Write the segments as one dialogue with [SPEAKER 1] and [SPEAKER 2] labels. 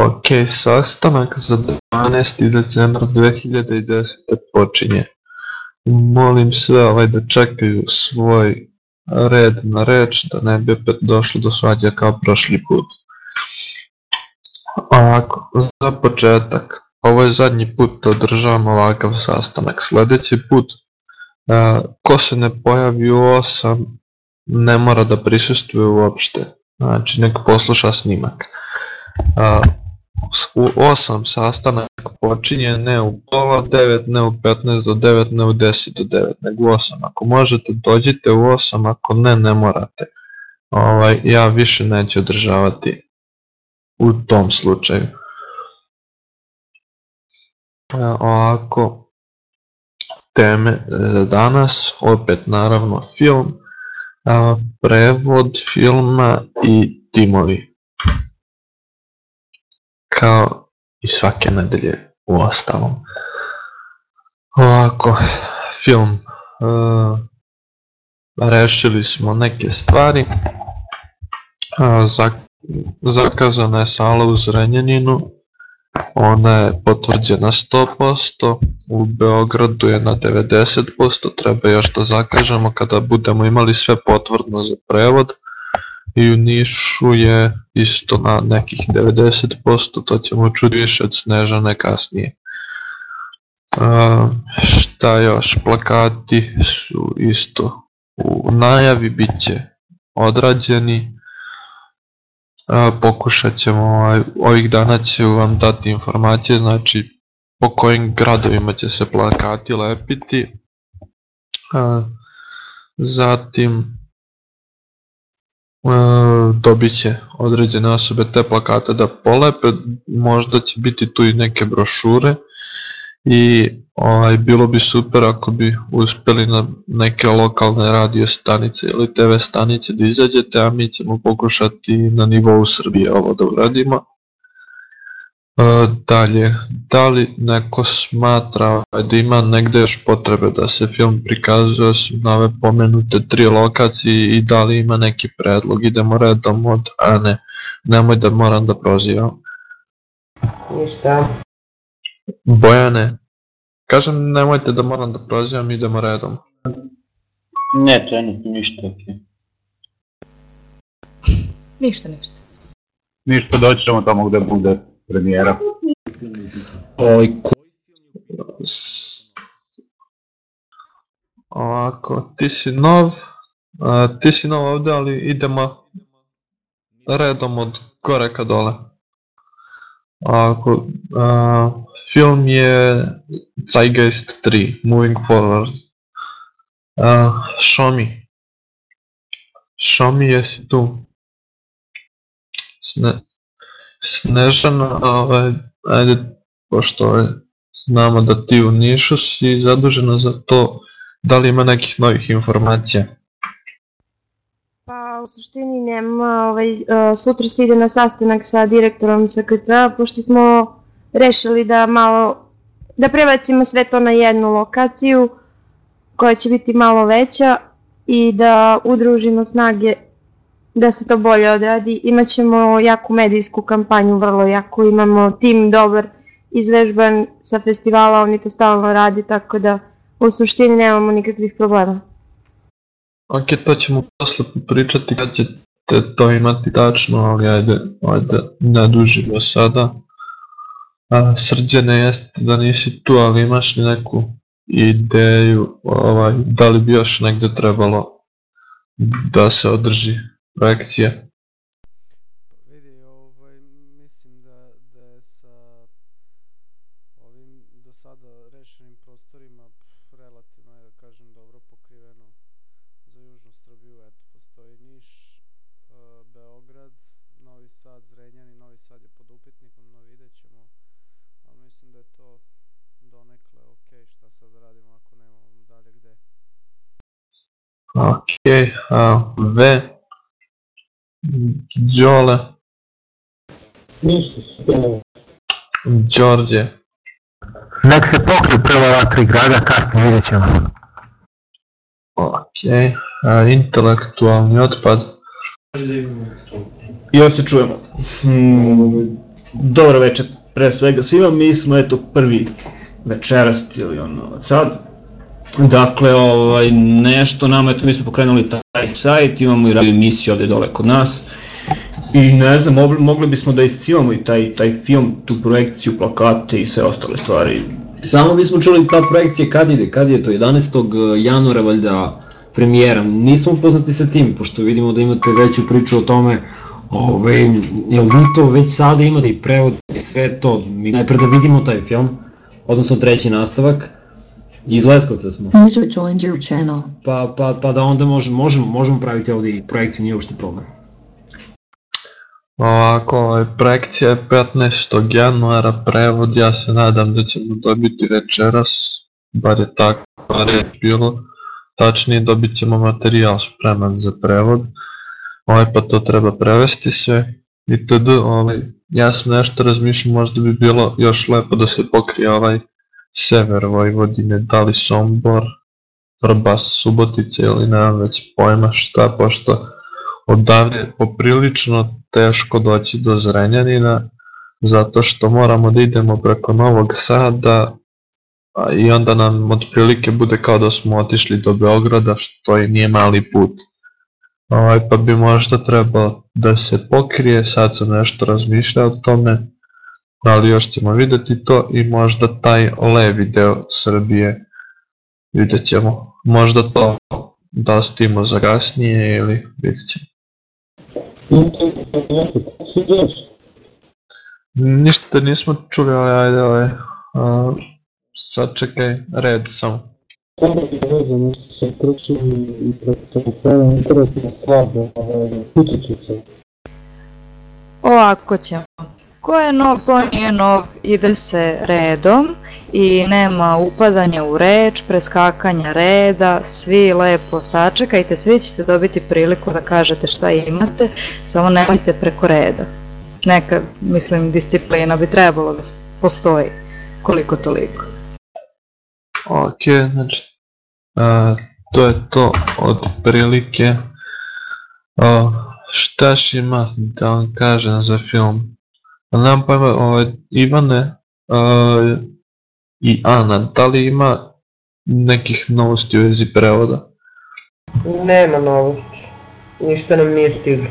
[SPEAKER 1] Ok, sastanak za 12. decembar 2010. počinje. Molim sve ovaj da čekaju svoj red na reč, da ne bi opet došlo do svađa kao prošli put. Ovako, za početak, ovo je zadnji put da održavamo ovakav sastanak. Sledeći put, a, ko se ne pojavi u 8, ne mora da prisustuje uopšte. Znači, nek posluša snimak. A, u 8 sastanak počinje ne u pola 9, ne u 15 do 9, ne u 10 do 9, nego u 8. Ako možete dođite u 8, ako ne, ne morate. Ovaj, ja više neću održavati u tom slučaju. E, ovako, teme za danas, opet naravno film, a, prevod filma i timovi kao i svake nedelje u ostalom. Ovako, film. Uh, rešili smo neke stvari. Uh, zak zakazana je sala u Zrenjaninu. Ona je potvrđena 100%, u Beogradu je na 90%, treba još da zakažemo kada budemo imali sve potvrdno za prevod i u Nišu je isto na nekih 90%, to ćemo čuti više od Snežane kasnije. Uh, šta još, plakati su isto u najavi, bit će odrađeni. Uh, pokušat ćemo, ovaj, ovih dana će vam dati informacije, znači po kojim gradovima će se plakati lepiti. Uh, zatim dobit će određene osobe te plakate da polepe, možda će biti tu i neke brošure i ovaj, bilo bi super ako bi uspeli na neke lokalne radio stanice ili TV stanice da izađete, a mi ćemo pokušati na nivou Srbije ovo da uradimo. E, dalje, da li neko smatra da ima negde još potrebe da se film prikazuje na ove pomenute tri lokacije i da li ima neki predlog, idemo redom od Ane, nemoj da moram da prozivam.
[SPEAKER 2] Ništa.
[SPEAKER 1] Bojane, kažem nemojte da moram da prozivam, idemo redom.
[SPEAKER 3] Ne, trenutno ništa, ok.
[SPEAKER 2] Ništa, ništa.
[SPEAKER 4] Ništa, doći ćemo tamo gde bude premijera.
[SPEAKER 5] Ovaj, ko...
[SPEAKER 1] Ovako, ti si nov, a, ti si nov ovde, ali idemo redom od gore ka dole. Ovako, a, film je Zeitgeist 3, Moving Forward. A, Shomi. Shomi, jesi tu? Sne, Snežana, ovaj, ajde, pošto ovaj, znamo da ti u Nišu si zadužena za to, da li ima nekih novih informacija?
[SPEAKER 6] Pa u suštini nema, ovaj, sutra se ide na sastanak sa direktorom SKC, pošto smo rešili da malo, da prebacimo sve to na jednu lokaciju koja će biti malo veća i da udružimo snage da se to bolje odradi. Imaćemo jaku medijsku kampanju, vrlo jako, imamo tim dobar izvežban sa festivala, oni to stalno radi, tako da u suštini nemamo nikakvih problema.
[SPEAKER 1] Ok, to ćemo posle pričati kad ćete to imati tačno, ali ajde, ajde, ne dužimo sada. A, srđene jeste da nisi tu, ali imaš li neku ideju, ovaj, da li bi još negde trebalo da se održi projekcija?
[SPEAKER 7] Vidi, ovaj, mislim da, da je sa ovim do sada rešenim prostorima relativno, je da kažem, dobro pokriveno za južnu Srbiju. Eto, postoji Niš, uh, Beograd, Novi Sad, Zrenjan i Novi Sad je pod upitnikom, no vidjet ćemo. Ali mislim da je to donekle ok, šta sad radimo ako nemamo dalje gde.
[SPEAKER 1] Ok, a, V Đole.
[SPEAKER 3] Ništa, spremno.
[SPEAKER 1] Đorđe.
[SPEAKER 5] Nek se pokri prvo ova tri grada, kasnije vidjet ćemo.
[SPEAKER 1] Ok. A, intelektualni otpad.
[SPEAKER 8] Ja se čujemo. Hmm, Dobro večer, pre svega svima, mi smo eto prvi večeras ili ono sad. Dakle, ovaj, nešto nama, eto mi smo pokrenuli taj sajt, imamo i radio emisiju ovde dole kod nas. I ne znam, mogli, mogli bismo da iscimamo i taj, taj film, tu projekciju, plakate i sve ostale stvari.
[SPEAKER 9] Samo bismo čuli ta projekcija kad ide, kad je to, 11. januara valjda premijera. Nismo upoznati sa tim, pošto vidimo da imate veću priču o tome, Ove, ovaj, jel vi to već sada imate i prevod i sve to, mi najpre da vidimo taj film, odnosno treći nastavak, iz Leskovca smo.
[SPEAKER 10] User joined your channel.
[SPEAKER 9] Pa, pa, pa da onda možemo, možemo, možemo praviti ovdje i projekciju, nije uopšte problem.
[SPEAKER 1] Ovako, ovaj, projekcija je 15. januara, prevod, ja se nadam da ćemo dobiti večeras, bar je tako reč bilo, tačnije dobit ćemo materijal spreman za prevod, ovaj, pa to treba prevesti sve, i td. Ovaj, ja sam nešto razmišljam, možda bi bilo još lepo da se pokrije ovaj sever Vojvodine, da li Sombor, Vrbas, Subotica ili nemam već pojma šta, pošto odavde je poprilično teško doći do Zrenjanina, zato što moramo da idemo preko Novog Sada a, i onda nam otprilike bude kao da smo otišli do Beograda, što i nije mali put. Ovaj, pa bi možda trebalo da se pokrije, sad sam nešto razmišljao o tome, ali još ćemo videti to i možda taj levi deo Srbije vidjet ćemo. Možda to da ostavimo za gasnije ili vidjet ćemo. Ništa nismo čuli, ali ajde, ovaj, uh, sad čekaj, red samo.
[SPEAKER 11] Samo bi veze nešto se krčili i preko prema internetne slabe, ovaj, kućičice.
[SPEAKER 2] Ovako ćemo. Ko je nov, ko nije nov, ide se redom i nema upadanja u reč, preskakanja reda, svi lepo sačekajte, svi ćete dobiti priliku da kažete šta imate, samo nemojte preko reda. Neka, mislim, disciplina bi trebalo da postoji, koliko toliko.
[SPEAKER 1] Ok, znači, a, to je to od prilike. A, šta ima da vam kažem za film? Nemam pojma, ovaj, Ivane uh, i Ana, da li ima nekih novosti u vezi prevoda?
[SPEAKER 2] Nema novosti. Ništa nam nije stiglo.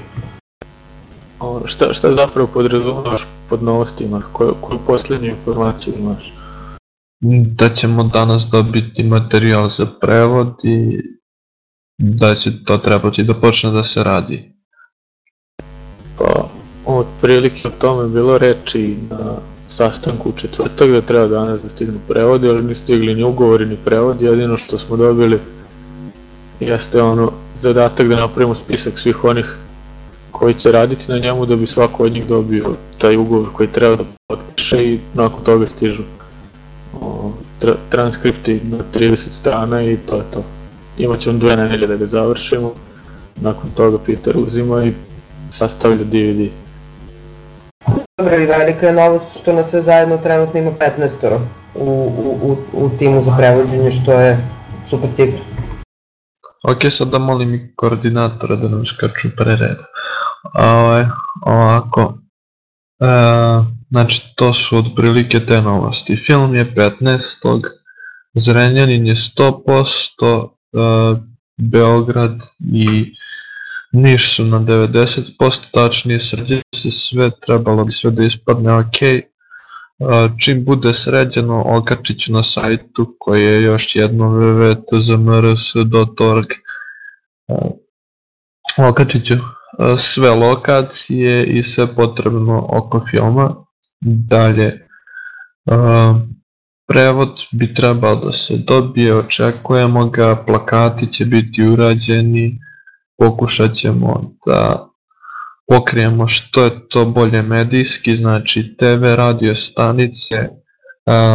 [SPEAKER 12] O, šta, šta zapravo podrazumavaš pod novostima? Koju, koju posljednju informaciju imaš?
[SPEAKER 1] Da ćemo danas dobiti materijal za prevod i da će to trebati da počne da se radi.
[SPEAKER 12] Pa, otprilike o tome bilo reči na sastanku u četvrtak da treba danas da stignu prevodi, ali nisu stigli ni ugovori ni prevodi, jedino što smo dobili jeste ono zadatak da napravimo spisak svih onih koji će raditi na njemu da bi svako od njih dobio taj ugovor koji treba da potpiše i nakon toga stižu o, tra transkripti na 30 strana i to je to. Imaćemo dve nedelje da ga završimo, nakon toga Peter uzima i sastavlja DVD.
[SPEAKER 2] Dobro i velika je novost što nas sve zajedno trenutno ima 15 u, u, u, u timu za prevođenje, što je super cifra.
[SPEAKER 1] Ok, da molim i koordinatora da nam skaču pre reda. Ovaj, ovako, e, znači to su otprilike te novosti. Film je 15. Zrenjanin je 100%, e, Beograd i Niš su na 90%, tačnije sređe se sve, trebalo bi sve da ispadne ok. Čim bude sređeno, okačit ću na sajtu koji je još jedno www.tzmrs.org. Okačit ću sve lokacije i sve potrebno oko filma. Dalje, prevod bi trebao da se dobije, očekujemo ga, plakati će biti urađeni, pokušat ćemo da pokrijemo što je to bolje medijski, znači TV, radio stanice,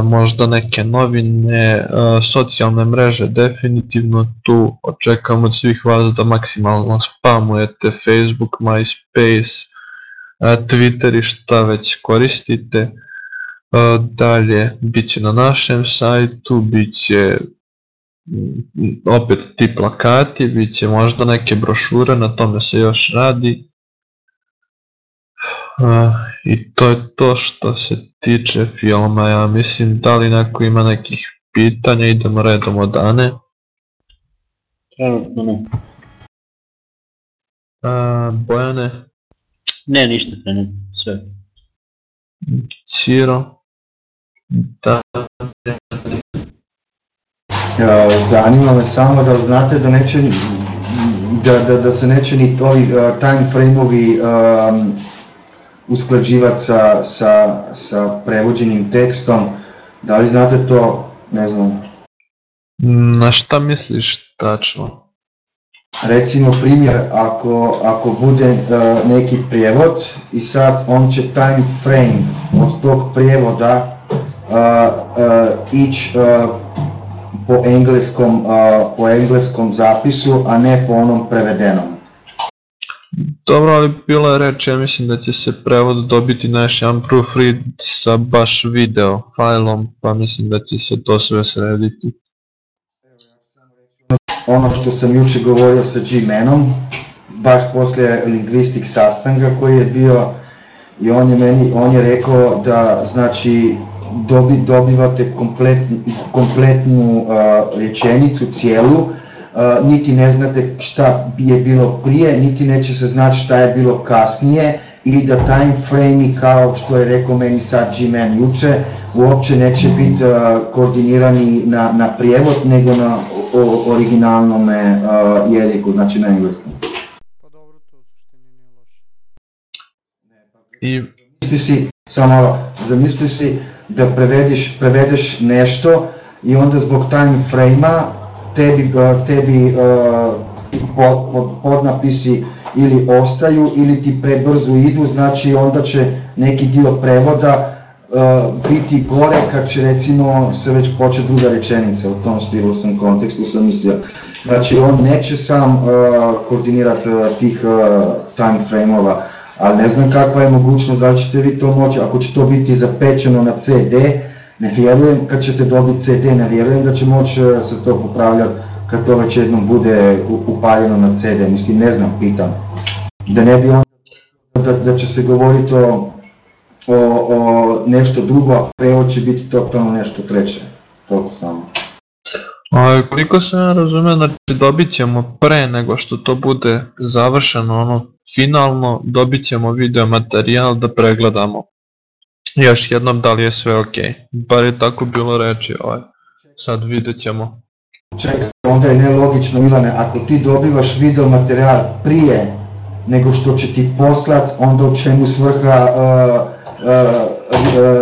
[SPEAKER 1] možda neke novine, socijalne mreže, definitivno tu očekamo od svih vas da maksimalno spamujete Facebook, MySpace, Twitter i šta već koristite. Dalje, bit će na našem sajtu, bit će opet ti plakati, bit će možda neke brošure, na tome se još radi. Uh, I to je to što se tiče filma, ja mislim da li neko ima nekih pitanja, idemo redom od Ane.
[SPEAKER 3] Trenutno ne.
[SPEAKER 1] Uh, Bojane,
[SPEAKER 3] Ne, ništa trenutno, sve.
[SPEAKER 1] Ciro, da,
[SPEAKER 10] zanima me samo da znate da neće da, da, da se neće ni ovi uh, time frame-ovi um, usklađivati sa, sa, sa prevođenim tekstom. Da li znate to, ne znam,
[SPEAKER 1] na šta misliš tačno?
[SPEAKER 10] recimo primjer, ako, ako bude uh, neki prijevod i sad on će time frame od tog prijevoda uh, uh, ići uh, po engleskom, po engleskom zapisu, a ne po onom prevedenom.
[SPEAKER 1] Dobro, ali bilo je reč, ja mislim da će se prevod dobiti naš jedan proofread sa baš video fajlom, pa mislim da će se to sve srediti.
[SPEAKER 10] ono što sam juče govorio sa G-Manom, baš poslije lingvistik sastanka koji je bio i on je meni, on je rekao da znači dobi, dobivate kompletnu, kompletnu uh, rečenicu cijelu, uh, niti ne znate šta je bilo prije, niti neće se znati šta je bilo kasnije i da time frame kao što je rekao meni sad G-Man juče, uopće neće biti uh, koordinirani na, na prijevod, nego na o, originalnom uh, jeziku, znači na engleskom.
[SPEAKER 1] I
[SPEAKER 10] Zamisli si, samo malo, zamisli si da prevediš, prevedeš nešto i onda zbog time frame-a tebi, tebi uh, pod, pod, podnapisi ili ostaju ili ti prebrzo idu, znači onda će neki dio prevoda uh, biti gore kad će recimo se već početi druga rečenica, u tom stilu sam kontekstu sam mislio. Znači on neće sam uh, koordinirati uh, tih uh, time frame-ova, ali ne znam kakva je mogućnost, da ćete vi to moći, ako će to biti zapečeno na CD, ne vjerujem kad ćete dobiti CD, ne vjerujem da će moći uh, se to popravljati kad to već jednom bude upaljeno na CD, mislim ne znam, pitam. Da ne bi onda da, da će se govoriti o, o, o nešto drugo, a prevod će biti totalno nešto treće. Toliko samo.
[SPEAKER 1] A koliko sam ja razumio, znači dobit ćemo pre nego što to bude završeno, ono, finalno dobit ćemo video materijal da pregledamo. Još jednom da li je sve ok. Bar je tako bilo reči, ovaj. sad vidjet ćemo.
[SPEAKER 10] Čekaj, onda je nelogično Milane, ako ti dobivaš video materijal prije nego što će ti poslat, onda u čemu svrha uh, uh, uh,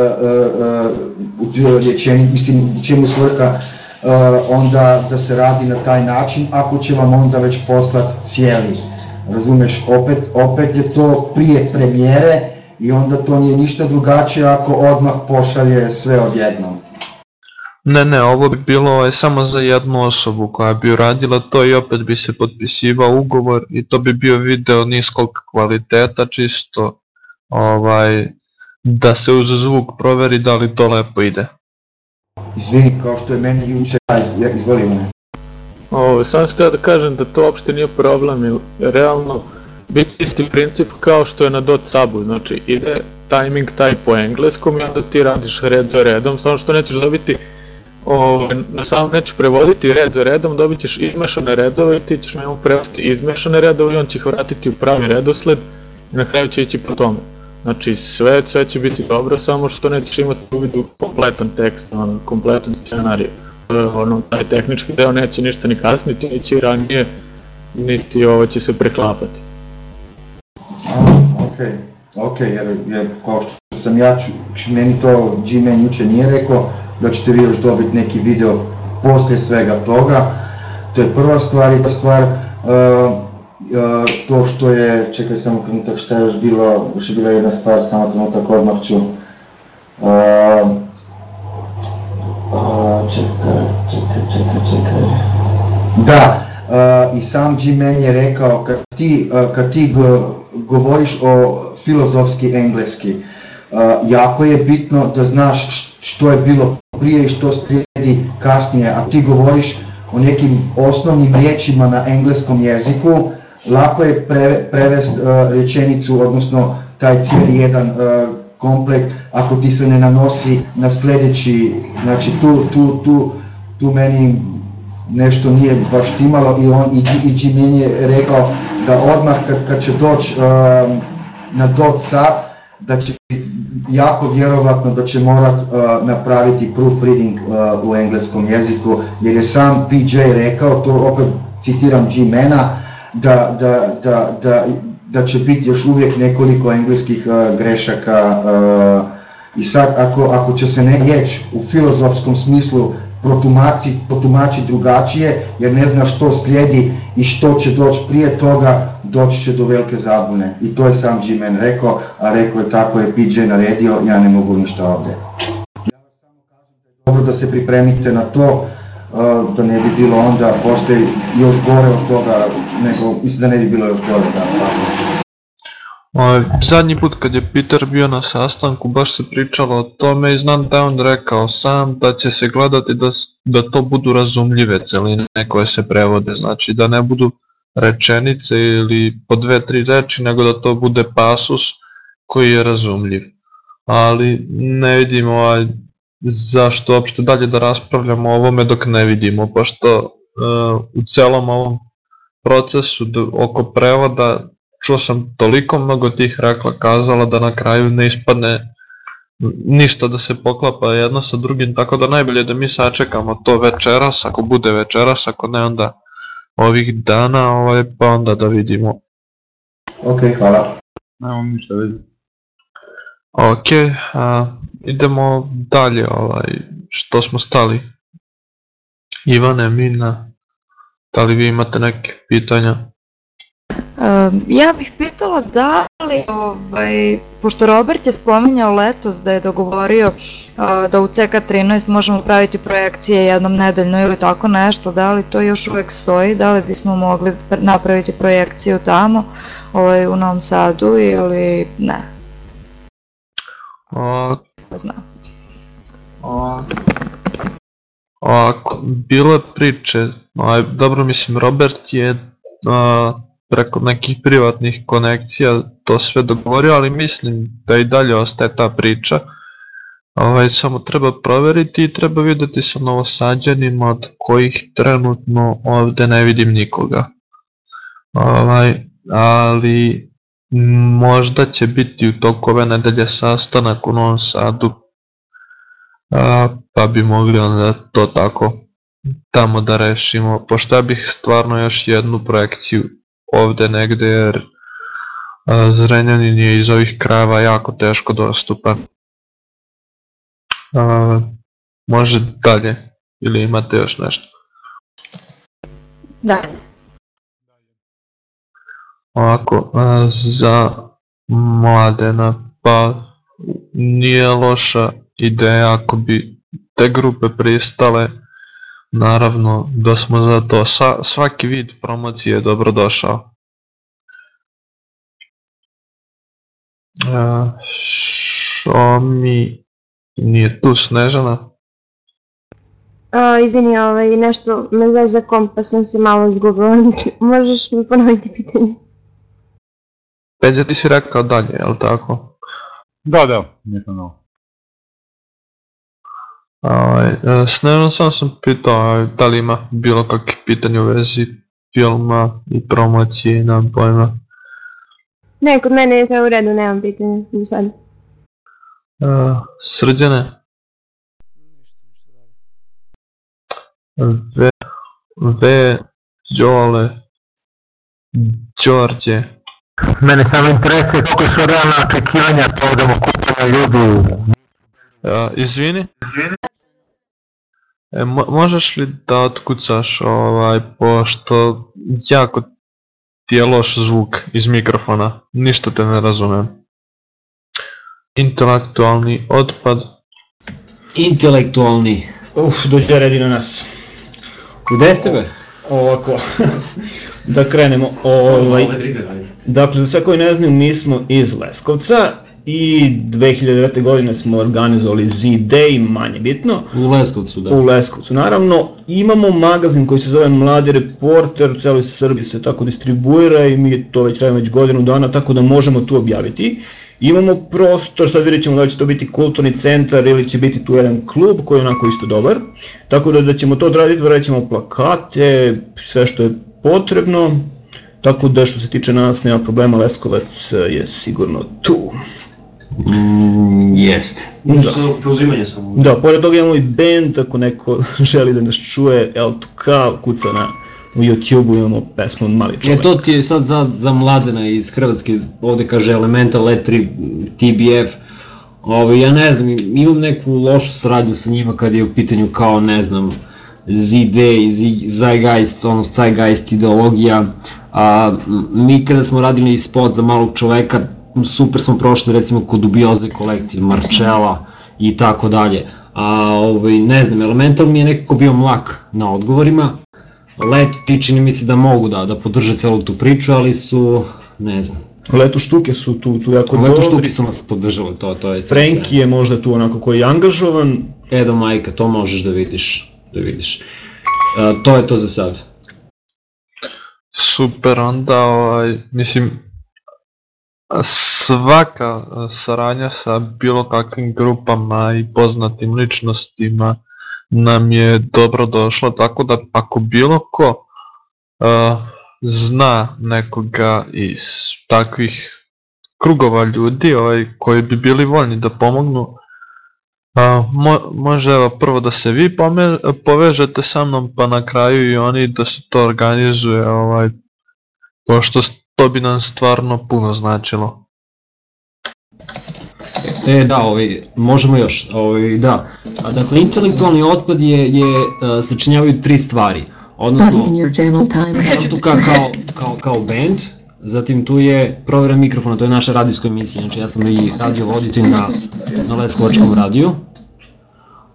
[SPEAKER 10] uh, rečeni, mislim, čemu svrha onda da se radi na taj način, ako će vam onda već poslat cijeli. Razumeš, opet, opet je to prije premijere i onda to nije ništa drugačije ako odmah pošalje sve odjednom.
[SPEAKER 1] Ne, ne, ovo bi bilo ovaj, samo za jednu osobu koja bi uradila to i opet bi se potpisivao ugovor i to bi bio video niskog kvaliteta čisto ovaj, da se uz zvuk proveri da li to lepo ide.
[SPEAKER 10] Izvini, kao što je meni juče, izvoli me.
[SPEAKER 12] Ovo, sam sam da kažem da to uopšte nije problem, jer realno bit će isti princip kao što je na dot subu, znači ide timing taj po engleskom i onda ti radiš red za redom, samo što nećeš dobiti Ovaj, na samom nećeš prevoditi red za redom, dobit ćeš izmešane redove i ti ćeš njemu prevesti izmešane redove i on će ih vratiti u pravi redosled i na kraju će ići po tome. Znači sve, sve će biti dobro, samo što nećeš imati u vidu kompletan tekst, kompletan scenarij. Je, Ono, taj tehnički deo neće ništa ni kasniti, niti ranije, niti ovo će se preklapati.
[SPEAKER 10] Ok, ok, jer, jer kao što sam ja, ču, meni to G-Man juče nije rekao, da ćete vi još dobiti neki video poslije svega toga. To je prva stvar i druga stvar, uh, uh, to što je, čekaj samo trenutak šta je još bilo, još je bila jedna stvar, samo trenutak odmah ću. Uh, čekaj, čekaj, čekaj, čekaj. Da, uh, i sam G-Man je rekao, kad ti, uh, kad ti go- govoriš o filozofski engleski, uh, jako je bitno da znaš što je bilo prije i što slijedi kasnije. Ako ti govoriš o nekim osnovnim riječima na engleskom jeziku, lako je pre, prevest uh, rečenicu, odnosno taj cijeli jedan uh, komplet, ako ti se ne nanosi na sljedeći, znači tu, tu, tu, tu meni nešto nije baš timalo i on i, i Jimin je rekao da odmah kad, kad će doći uh, na dot sat, da će jako vjerovatno da će morat uh, napraviti proofreading uh, u engleskom jeziku, jer je sam PJ rekao, to opet citiram G-Mana, da, da, da, da, da će biti još uvijek nekoliko engleskih uh, grešaka uh, i sad ako, ako će se ne riječ u filozofskom smislu protumači, protumači drugačije jer ne zna što slijedi i što će doći prije toga, doći će do velike zabune. I to je sam G-Man rekao, a rekao je tako je PJ naredio, ja ne mogu ništa ovdje. Ja samo kažem da je dobro da se pripremite na to, da ne bi bilo onda postoji još gore od toga, nego, mislim da ne bi bilo još gore. Da.
[SPEAKER 1] Ovaj, zadnji put kad je Peter bio na sastanku baš se pričalo o tome i znam da je on rekao sam da će se gledati da, da to budu razumljive celine koje se prevode, znači da ne budu rečenice ili po dve, tri reči, nego da to bude pasus koji je razumljiv. Ali ne vidim ovaj, zašto uopšte dalje da raspravljamo o ovome dok ne vidimo, pošto uh, u celom ovom procesu oko prevoda čuo sam toliko mnogo tih rekla kazala da na kraju ne ispadne ništa da se poklapa jedno sa drugim, tako da najbolje je da mi sačekamo to večeras, ako bude večeras, ako ne onda ovih dana, ovaj, pa onda da vidimo.
[SPEAKER 10] Ok, hvala.
[SPEAKER 4] Nemamo ništa vidi.
[SPEAKER 1] Ok, a, idemo dalje, ovaj, što smo stali. Ivane, Mina, da li vi imate neke pitanja?
[SPEAKER 2] Um, ja bih pitala da li, ovaj, pošto Robert je spominjao letos da je dogovorio uh, da u CK13 možemo praviti projekcije jednom nedeljno ili tako nešto, da li to još uvek stoji, da li bismo mogli pr- napraviti projekciju tamo ovaj, u Novom Sadu ili ne,
[SPEAKER 1] A,
[SPEAKER 2] ne znam.
[SPEAKER 1] A, Ovako, bilo je priče, ovaj, dobro mislim Robert je a, preko nekih privatnih konekcija to sve dogovorio, ali mislim da i dalje ostaje ta priča. Ovaj, samo treba proveriti i treba videti sa novosađanima od kojih trenutno ovde ne vidim nikoga. Ovaj, ali možda će biti u toku ove nedelje sastanak u Novom Sadu a, pa bi mogli onda to tako tamo da rešimo, pošto ja bih stvarno još jednu projekciju ovde negde jer a, Zrenjanin je iz ovih krajeva jako teško dostupan. A, može dalje ili imate još nešto?
[SPEAKER 2] Dalje.
[SPEAKER 1] Ovako, a, za mladena, pa nije loša ideja ako bi te grupe pristale, naravno da smo za to, Sa, svaki vid promocije je dobrodošao. A, Što mi nije tu Snežana?
[SPEAKER 6] A, izvini, ovaj, nešto me zove za komp, pa sam se malo izgubila. Možeš mi ponoviti pitanje?
[SPEAKER 1] Peđa ti si rekao dalje, jel tako?
[SPEAKER 4] Da, da, nisam novo.
[SPEAKER 1] Ovaj, e, Snežana sam sam pitao da li ima bilo kakve pitanje u vezi filma i promocije, nemam pojma.
[SPEAKER 6] Ne, kod mene je sve u redu, nemam pitanja za sad.
[SPEAKER 1] Uh, srđane? V, V, Đole, Đorđe.
[SPEAKER 5] Mene samo interesuje koliko su realna očekivanja povodom okupanja ljudi.
[SPEAKER 1] Uh, izvini? E, mo možeš li da otkucaš ovaj, pošto jako ti je loš zvuk iz mikrofona, ništa te ne razumem. Intelektualni otpad.
[SPEAKER 8] Intelektualni. Uf, dođe redi na nas.
[SPEAKER 9] Gde ste be?
[SPEAKER 8] Ovako, da krenemo. Ovaj, dakle, za sve koji ne znaju, mi smo iz Leskovca i 2009. godine smo organizovali Z-Day, manje bitno.
[SPEAKER 9] U Leskovcu, da.
[SPEAKER 8] U Leskovcu, naravno. Imamo magazin koji se zove Mladi reporter, u celoj Srbiji se tako distribuira i mi to već radimo već godinu dana, tako da možemo tu objaviti. Imamo prostor, sad vidjet ćemo da će to biti kulturni centar ili će biti tu jedan klub koji je onako isto dobar. Tako da, da ćemo to odraditi, radit ćemo plakate, sve što je potrebno. Tako da što se tiče nas nema problema, Leskovac je sigurno tu.
[SPEAKER 9] Mm, jeste.
[SPEAKER 8] Da.
[SPEAKER 3] Samo preuzimanje samo.
[SPEAKER 8] Da, pored toga imamo i band, ako neko želi da nas čuje, L2K, kuca na u YouTube-u imamo pesmu Mali čovek.
[SPEAKER 9] E to ti je sad za, za mladena iz Hrvatske, ovde kaže Elemental, E3, TBF, Ove, ja ne znam, imam neku lošu saradnju sa njima kad je u pitanju kao, ne znam, ZD, Zeitgeist, ono Zeitgeist ideologija, a mi kada smo radili spot za malog čoveka, super smo prošli recimo kod Dubioze kolektiv, Marčela i tako dalje. A ovaj, ne znam, Elemental mi je nekako bio mlak na odgovorima, Let ti čini mi se da mogu da, da podrže celu tu priču, ali su, ne znam.
[SPEAKER 8] Leto štuke su tu, tu jako
[SPEAKER 9] Leto
[SPEAKER 8] dobri.
[SPEAKER 9] štuke su nas podržali, to, to je...
[SPEAKER 8] Frenki je možda tu onako koji je angažovan.
[SPEAKER 9] Edo majka, to možeš da vidiš, da vidiš. E, to je to za sad.
[SPEAKER 1] Super, onda ovaj, mislim, svaka saradnja sa bilo kakvim grupama i poznatim ličnostima nam je dobro došla, tako da ako bilo ko uh, zna nekoga iz takvih krugova ljudi ovaj, koji bi bili voljni da pomognu, uh, mo, može evo prvo da se vi pome, povežete sa mnom pa na kraju i oni da se to organizuje ovaj, pošto to bi nam stvarno puno značilo.
[SPEAKER 9] E, da, ovaj, možemo još, ovaj, da. A, dakle, intelektualni otpad je, je uh, sačinjavaju tri stvari. Odnosno, tu kao, kao, kao, kao band, zatim tu je provera mikrofona, to je naša radijska emisija, znači ja sam i radio voditelj na, na Leskovačkom radiju.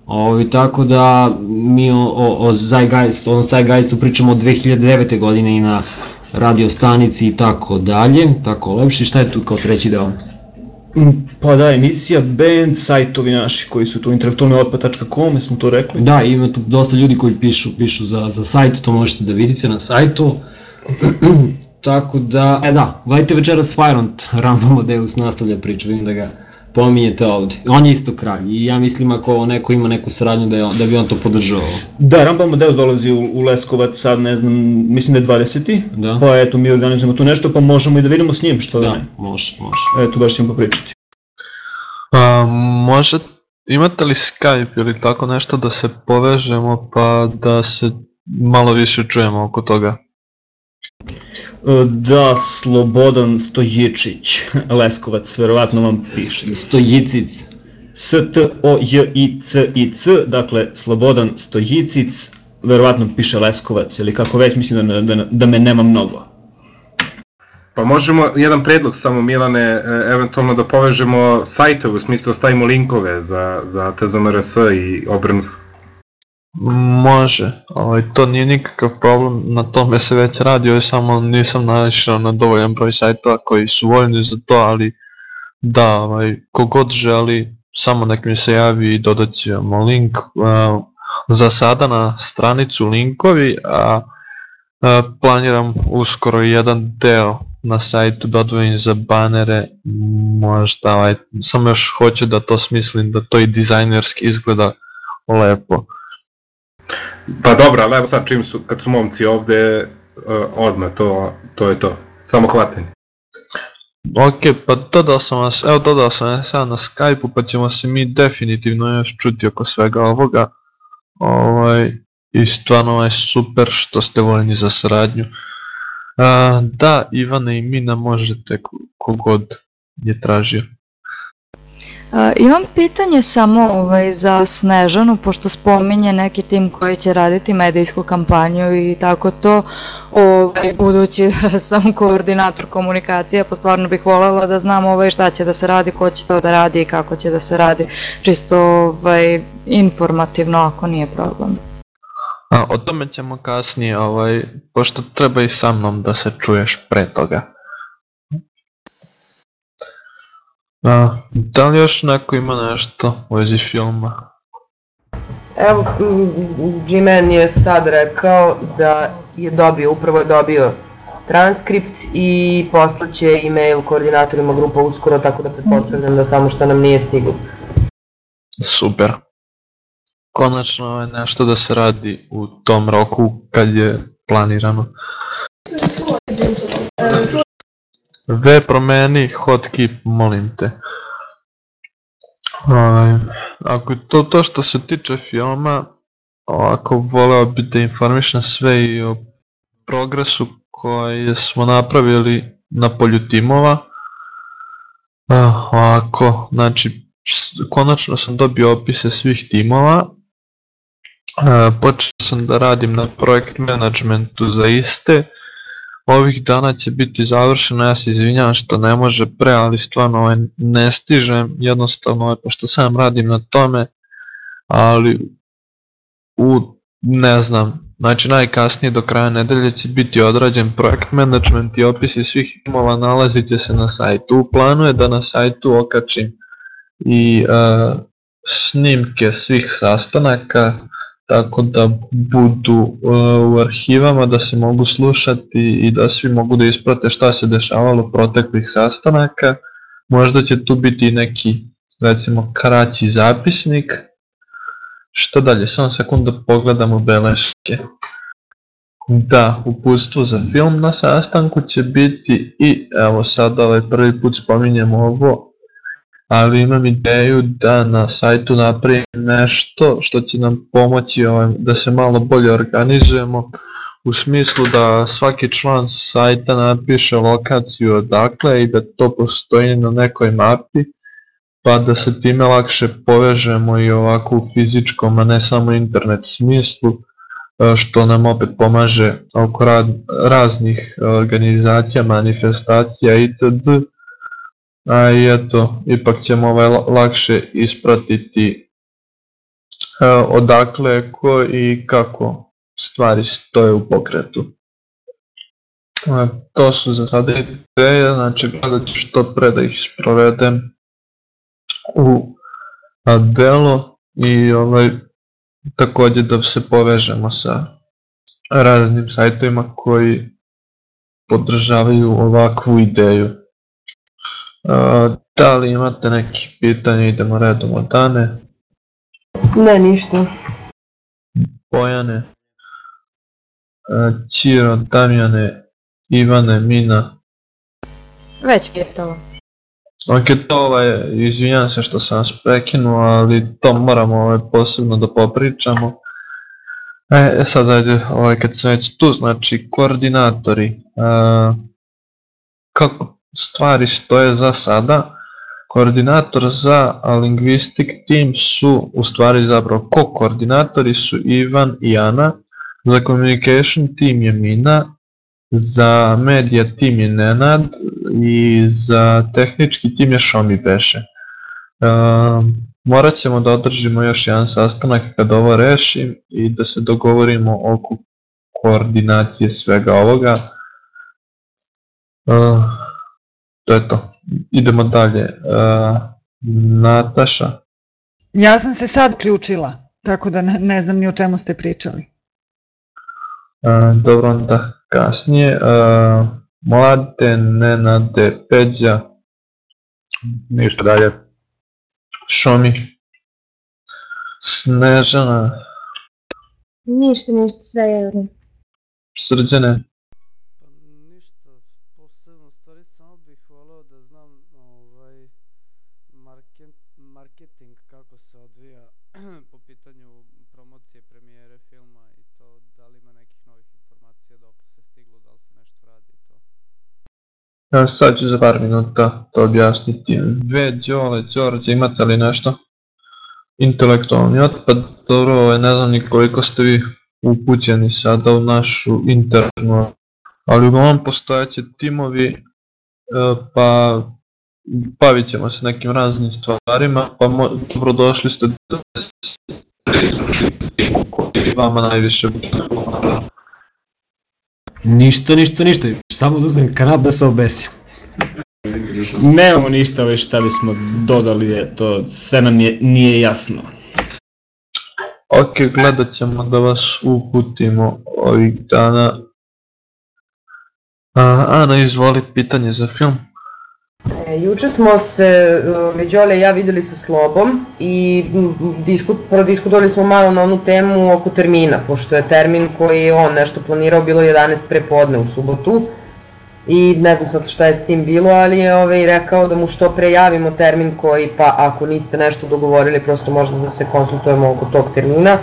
[SPEAKER 9] Ovi, tako da mi o, o, o Zeitgeist, o Zeitgeistu pričamo od 2009. godine i na radio stanici i tako dalje, tako lepši, šta je tu kao treći deo?
[SPEAKER 8] Pa da, emisija, band, sajtovi naši koji su tu intelektualniotpad.com, smo to rekli.
[SPEAKER 9] Da, ima tu dosta ljudi koji pišu, pišu za, za sajt, to možete da vidite na sajtu. Tako da, e da, gledajte večeras Firont, Rambo Amadeus nastavlja priču, vidim da ga pominjete ovde. On je isto kralj i ja mislim ako neko ima neku saradnju da, je, on, da bi on to podržao.
[SPEAKER 8] Da, Rambo Amadeus dolazi u, u Leskovac sad, ne znam, mislim da je 20.
[SPEAKER 9] Da.
[SPEAKER 8] Pa eto, mi organizujemo tu nešto, pa možemo i da vidimo s njim, što da,
[SPEAKER 9] Da,
[SPEAKER 8] ne.
[SPEAKER 9] može, može.
[SPEAKER 8] Eto, baš ćemo popričati.
[SPEAKER 1] A, može, imate li Skype ili tako nešto da se povežemo pa da se malo više čujemo oko toga?
[SPEAKER 8] Da, Slobodan Stojičić, Leskovac, verovatno vam piše.
[SPEAKER 9] Stojicic.
[SPEAKER 8] S-T-O-J-I-C-I-C, dakle, Slobodan Stojicic, verovatno piše Leskovac, ili kako već, mislim da, da, da me nema mnogo.
[SPEAKER 13] Pa možemo jedan predlog samo Milane, e, eventualno da povežemo sajtove, u smislu da stavimo linkove za, za TZMRS i obrnu.
[SPEAKER 1] Može, ovaj, to nije nikakav problem, na tome se već radi, ovaj, samo nisam naišao na dovoljan broj sajtova koji su voljni za to, ali da, ovaj, kogod želi, samo nek mi se javi i dodat ćemo link. A, za sada na stranicu linkovi, a, a planiram uskoro jedan deo na sajtu da odvojim za banere, možda, ovaj, samo još hoću da to smislim, da to i dizajnerski izgleda lepo.
[SPEAKER 13] Pa dobro, ali evo sad čim su, kad su momci ovde, uh, odmah to, to je to. Samo hvatanje.
[SPEAKER 1] Ok, pa dodao sam vas, evo dodao sam vas sad na Skype-u pa ćemo se mi definitivno još čuti oko svega ovoga. Ovaj, I stvarno ovaj super što ste voljni za saradnju. A, da, Ivane i Mina možete ko- kogod je tražio.
[SPEAKER 2] A, imam pitanje samo ovaj, za Snežanu, pošto spominje neki tim koji će raditi medijsku kampanju i tako to, ovaj, budući da sam koordinator komunikacije, pa stvarno bih voljela da znam ovaj, šta će da se radi, ko će to da radi i kako će da se radi, čisto ovaj, informativno ako nije problem.
[SPEAKER 1] A, o tome ćemo kasnije, ovaj, pošto treba i sa mnom da se čuješ pre toga. A, da li još neko ima nešto u vezi filma?
[SPEAKER 14] Evo, G-Man je sad rekao da je dobio, upravo je dobio transkript i poslaće e-mail koordinatorima grupa uskoro, tako da pretpostavljam da samo što nam nije stiglo.
[SPEAKER 1] Super. Konačno je nešto da se radi u tom roku kad je planirano. V promeni hotkey, molim te. Ovaj, ako je to to što se tiče filma, ovako voleo bi da informišem sve i o progresu koji smo napravili na polju timova. Ovako, znači, konačno sam dobio opise svih timova. Počeo sam da radim na projekt managementu za iste. Ovih dana će biti završeno, ja se izvinjavam što ne može pre, ali stvarno ovaj, ne stižem, jednostavno, ovaj, pošto sam radim na tome, ali u, ne znam, znači najkasnije do kraja nedelje će biti odrađen projekt management i opisi svih timova nalazit će se na sajtu. U planu je da na sajtu okačim i uh, snimke svih sastanaka, tako da budu uh, u arhivama, da se mogu slušati i da svi mogu da isprate šta se dešavalo proteklih sastanaka. Možda će tu biti neki, recimo, kraći zapisnik. Šta dalje, samo sekund da pogledamo beleške. Da, uputstvo za film na sastanku će biti i evo sad ovaj prvi put spominjemo ovo, ali imam ideju da na sajtu napravim nešto što će nam pomoći ovaj, da se malo bolje organizujemo u smislu da svaki član sajta napiše lokaciju odakle i da to postoji na nekoj mapi pa da se time lakše povežemo i ovako u fizičkom a ne samo internet smislu što nam opet pomaže oko raznih organizacija, manifestacija itd a i eto, ipak ćemo ovaj lakše ispratiti e, odakle, ko i kako stvari stoje u pokretu. E, to su za sada ideje, znači gledat ću što pre da ih sprovedem u delo i ovaj, takođe da se povežemo sa raznim sajtovima koji podržavaju ovakvu ideju. Da li imate neki pitanje, idemo redom od Dane.
[SPEAKER 14] Ne, ništa.
[SPEAKER 1] Bojane, Ćiro, Damjane, Ivane, Mina.
[SPEAKER 2] Već pitala.
[SPEAKER 1] Ok, to ovaj, izvinjam se što sam vas prekinuo, ali to moramo ovaj, posebno da popričamo. E, sad ajde, ovaj, kad sam već tu, znači, koordinatori. A, kako stvari stoje za sada, koordinator za linguistic team su u stvari zapravo ko-koordinatori su Ivan i Ana, za communication team je Mina, za media team je Nenad i za tehnički tim je Šomi Beše. E, morat ćemo da održimo još jedan sastanak kad ovo rešim i da se dogovorimo oko koordinacije svega ovoga. E, to je to. Idemo dalje. Uh, Nataša.
[SPEAKER 15] Ja sam se sad ključila, tako da ne, ne znam ni o čemu ste pričali.
[SPEAKER 1] Uh, dobro, onda kasnije. Uh, mlade, Nenade, Peđa.
[SPEAKER 4] Ništa dalje.
[SPEAKER 1] Šomi. Snežana.
[SPEAKER 6] Ništa, ništa, sve je
[SPEAKER 1] Srđane. Evo sad ću za par minuta to objasniti. Dve Đole, Đorđe, imate li nešto? Intelektualni otpad, dobro, ne znam ni koliko ste vi upućeni sada u našu internu, ali uglavnom postojaće timovi, e, pa bavit ćemo se nekim raznim stvarima, pa dobro došli ste da se vama najviše
[SPEAKER 9] Ništa, ništa, ništa, samo da uzem kanap da se obesim.
[SPEAKER 8] Nemamo ništa ove šta bismo dodali, je to sve nam je, nije jasno.
[SPEAKER 1] Ok, gledat ćemo da vas uputimo ovih dana A, Ana, izvoli pitanje za film.
[SPEAKER 14] E, juče smo se, uh, Đole i ja videli sa Slobom i m, disku, prodiskutovali smo malo na onu temu oko termina, pošto je termin koji je on nešto planirao bilo 11 pre podne u subotu i ne znam sad šta je s tim bilo, ali je ovaj, rekao da mu što pre javimo termin koji, pa ako niste nešto dogovorili, prosto možda da se konsultujemo oko tog termina.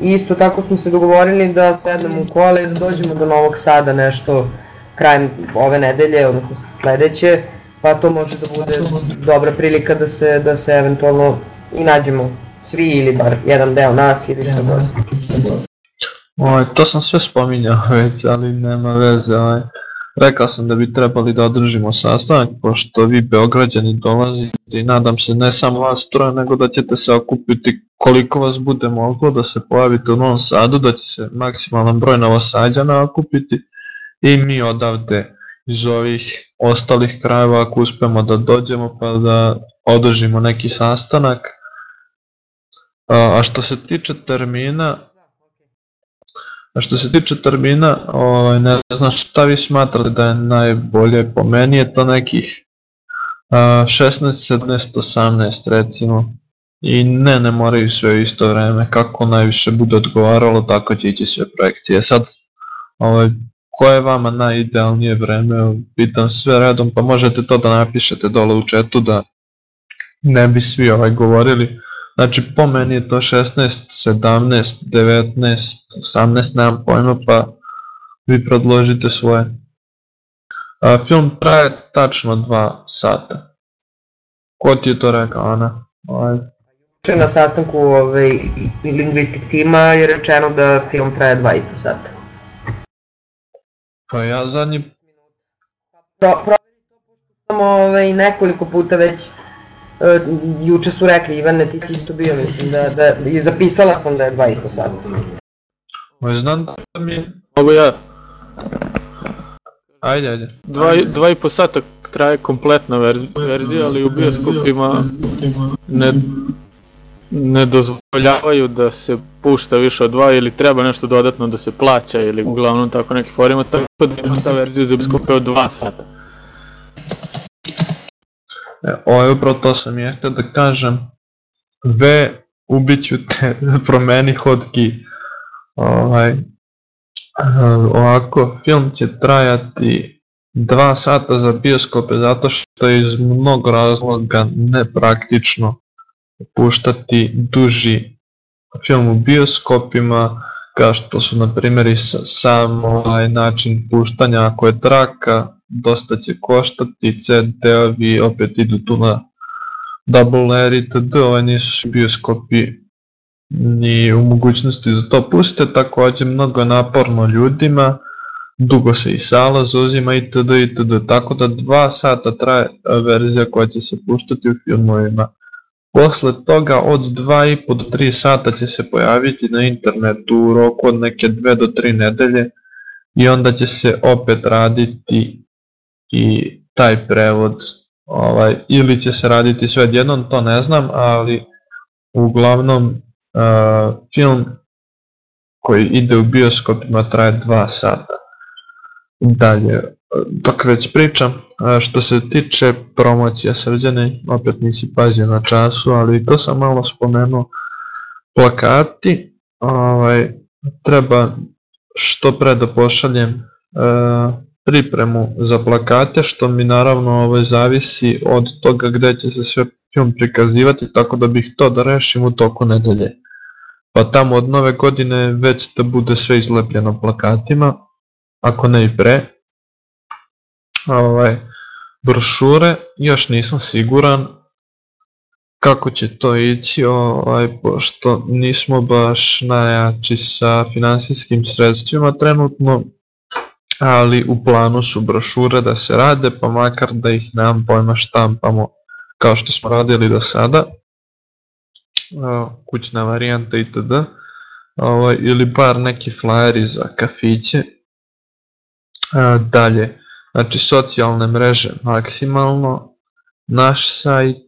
[SPEAKER 14] I isto tako smo se dogovorili da sednemo u kole i da dođemo do Novog Sada nešto krajem ove nedelje, odnosno sledeće, pa to može da bude dobra prilika da se, da se eventualno i nađemo svi ili bar jedan deo nas ili šta god.
[SPEAKER 1] Ovaj, to sam sve spominjao već, ali nema veze. Ovaj. Rekao sam da bi trebali da održimo sastanak, pošto vi Beograđani dolazite i nadam se ne samo vas troje, nego da ćete se okupiti koliko vas bude moglo da se pojavite u Novom Sadu, da će se maksimalan broj novosađana okupiti i mi odavde iz ovih ostalih krajeva ako uspemo da dođemo pa da održimo neki sastanak. A, što se tiče termina, a što se tiče termina, ovaj, ne znam šta vi smatrate da je najbolje, po meni je to nekih a, 16, 17, 18 recimo. I ne, ne moraju sve u isto vreme, kako najviše bude odgovaralo, tako će ići sve projekcije. Sad, ovaj, koje je vama najidealnije vreme, pitam sve redom, pa možete to da napišete dole u četu da ne bi svi ovaj govorili. Znači po meni je to 16, 17, 19, 18, nemam pojma, pa vi predložite svoje. A, film traje tačno 2 sata. Ko ti je to rekao, Ana? Ovaj.
[SPEAKER 14] Na sastanku ovaj, lingvistik tima je rečeno da film traje 2,5 sata.
[SPEAKER 1] Pa ja zadnji...
[SPEAKER 14] Pro, pro, sam ovaj, nekoliko puta već uh, juče su rekli, Ivane, ti si isto bio, mislim, da, da, i zapisala sam da je 2,5 sata.
[SPEAKER 1] Moj znam da mi je...
[SPEAKER 12] Mogu ja?
[SPEAKER 1] Ajde, ajde.
[SPEAKER 12] Dva, i- dva i po sata traje kompletna verz, verzija, ali u bioskopima ne, ne dozvoljavaju da se pušta više od dva ili treba nešto dodatno da se plaća ili uglavnom tako neki forima, tako da ima ta verzija za bioskope od dva sata.
[SPEAKER 1] E, ovo je upravo to sam je htio da kažem. V, ubiću te, promeni hotki. Ovaj, e, ovako, film će trajati dva sata za bioskope zato što je iz mnogo razloga nepraktično puštati duži film u bioskopima kao što su na primjer i sa- sam ovaj način puštanja ako je traka dosta će koštati, CD-ovi opet idu tu na double air itd, ovaj nisu bioskopi ni u mogućnosti za to pustite, takođe mnogo naporno ljudima, dugo se i sala zauzima itd. itd. Tako da dva sata traje verzija koja će se puštati u filmovima. Posle toga od 2,5 do 3 sata će se pojaviti na internetu u roku od neke 2 do 3 nedelje i onda će se opet raditi i taj prevod ovaj, ili će se raditi sve odjednom, to ne znam, ali uglavnom uh, film koji ide u bioskopima traje 2 sata. Dalje, dok već pričam, što se tiče promocija srđane, opet nisi pazio na času, ali to sam malo spomenuo, plakati, ovaj, treba što pre da pošaljem e, pripremu za plakate, što mi naravno ovaj, zavisi od toga gde će se sve film prikazivati, tako da bih to da rešim u toku nedelje. Pa tamo od nove godine već da bude sve izlepljeno plakatima, ako ne i pre. Ovaj, brošure, još nisam siguran kako će to ići, ovaj, pošto nismo baš najjači sa finansijskim sredstvima trenutno, ali u planu su brošure da se rade, pa makar da ih nemam pojma štampamo kao što smo radili do sada, kućna varijanta itd. Ovaj, ili bar neki flyeri za kafiće. Dalje, znači socijalne mreže maksimalno, naš sajt,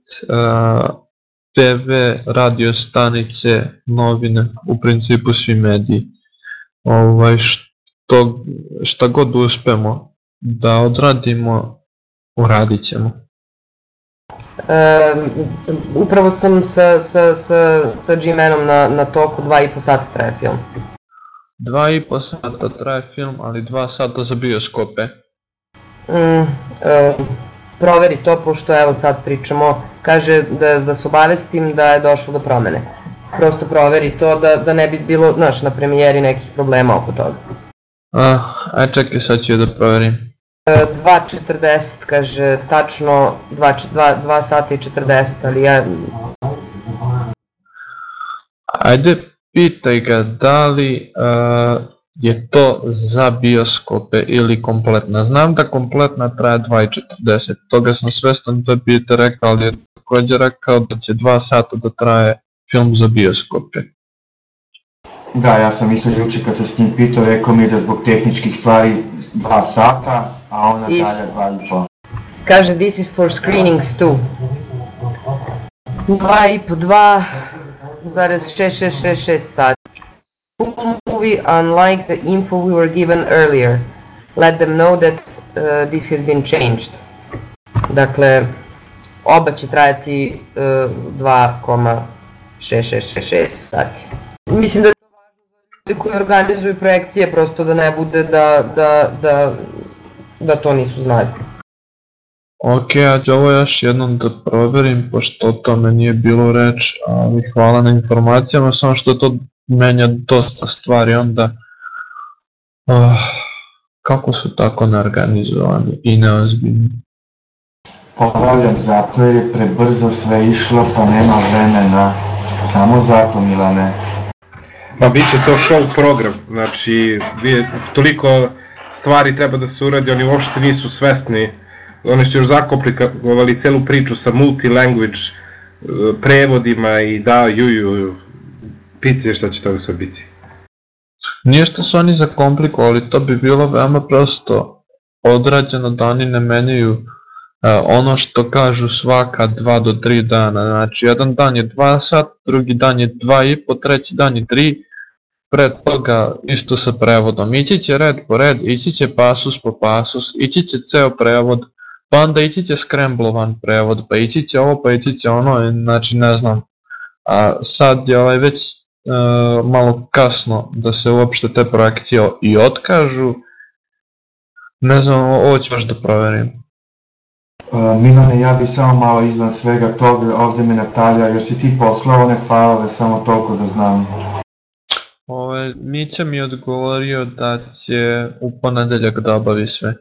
[SPEAKER 1] TV, radio stanice, novine, u principu svi mediji. Ovaj, što, šta god uspemo da odradimo, uradit ćemo.
[SPEAKER 14] E, upravo sam sa, sa, sa, sa G-Manom na, na toku, dva i po sata traje film.
[SPEAKER 1] Dva i po sata traje film, ali dva sata za bioskope.
[SPEAKER 14] Mm, e, proveri to, pošto evo sad pričamo, kaže da, da se obavestim da je došlo do promene. Prosto proveri to da, da ne bi bilo, znaš, na premijeri nekih problema oko toga.
[SPEAKER 1] Ah, aj čekaj, sad ću da proverim.
[SPEAKER 14] 2.40 kaže tačno 2, 2, 2 sata i 40, ali ja...
[SPEAKER 1] Ajde, pitaj ga da li uh, je to za bioskope ili kompletna. Znam da kompletna traje 2.40, toga sam svestan da bi te rekao, ali je također rekao da će 2 sata da traje film za bioskope.
[SPEAKER 10] Da, ja sam isto juče kad se s njim pitao, rekao mi da zbog tehničkih stvari 2 sata, a ona
[SPEAKER 14] Is-
[SPEAKER 10] dalje 2 i po.
[SPEAKER 14] Kaže this is for screenings too. 2 i po 2 zarez 6666 sati. Full movie unlike the info we were given earlier. Let them know that uh, this has been changed. Dakle, oba će trajati uh, 2,6666 sati. Mislim da je to važno za ljudi koji organizuju projekcije, prosto da ne bude da, da, da, da to nisu znali.
[SPEAKER 1] Ok, ja ću ovo još jednom da proverim, pošto o tome nije bilo reč, ali hvala na informacijama, samo što to menja dosta stvari onda. Uh, kako su tako neorganizovani i neozbiljni?
[SPEAKER 10] Ponavljam, zato jer je prebrzo sve išlo pa nema vremena. Samo zato, Milane.
[SPEAKER 13] Ma bit će to show program, znači toliko stvari treba da se uradi, oni uopšte nisu svesni, oni su još zakomplikovali celu priču sa multi-language eh, prevodima i da, juju, pitanje šta će toga sve biti.
[SPEAKER 1] Nije što su oni zakomplikovali, to bi bilo veoma prosto odrađeno da oni ne menjaju uh, ono što kažu svaka 2 do 3 dana. Znači, jedan dan je 2 sat, drugi dan je 2 i po, treći dan je 3, pre toga isto sa prevodom. Ići će red po red, ići će pasus po pasus, ići će ceo prevod, pa onda ići će skremblovan prevod, pa ići će ovo, pa ići će ono, znači ne znam. A sad je ovaj već e, malo kasno da se uopšte te projekcije i otkažu. Ne znam, ovo ću baš da proverim.
[SPEAKER 10] Uh, Milane, ja bi samo malo izvan svega toga, ovde me Natalja, još si ti poslao one failove, samo toliko da znam.
[SPEAKER 1] Ove, Mića mi je odgovorio da će u ponedeljak da obavi sve.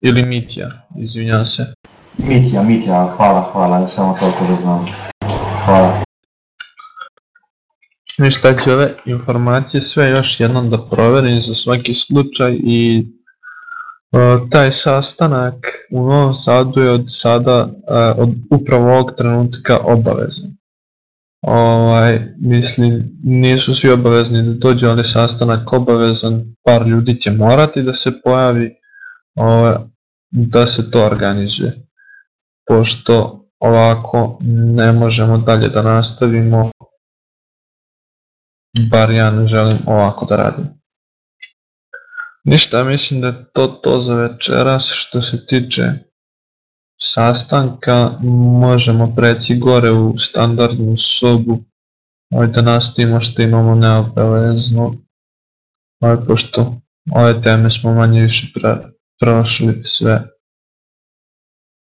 [SPEAKER 1] Ili Mitja, izvinjam se.
[SPEAKER 10] Mitja, Mitja, hvala, hvala, samo toliko da znam. Hvala.
[SPEAKER 1] Ništa ću ove informacije sve još jednom da proverim za svaki slučaj i uh, taj sastanak u Novom Sadu je od sada, uh, od upravo ovog trenutka obavezan. Ovaj, mislim, nisu svi obavezni da dođu, ali sastanak obavezan, par ljudi će morati da se pojavi, ovaj, da se to organizuje. Pošto ovako ne možemo dalje da nastavimo, bar ja ne želim ovako da radim. Ništa, mislim da je to to za večeras što se tiče sastanka, možemo preći gore u standardnu sobu ovaj, da nastavimo što imamo neobavezno, ovaj, pošto ove teme smo manje više prošli sve.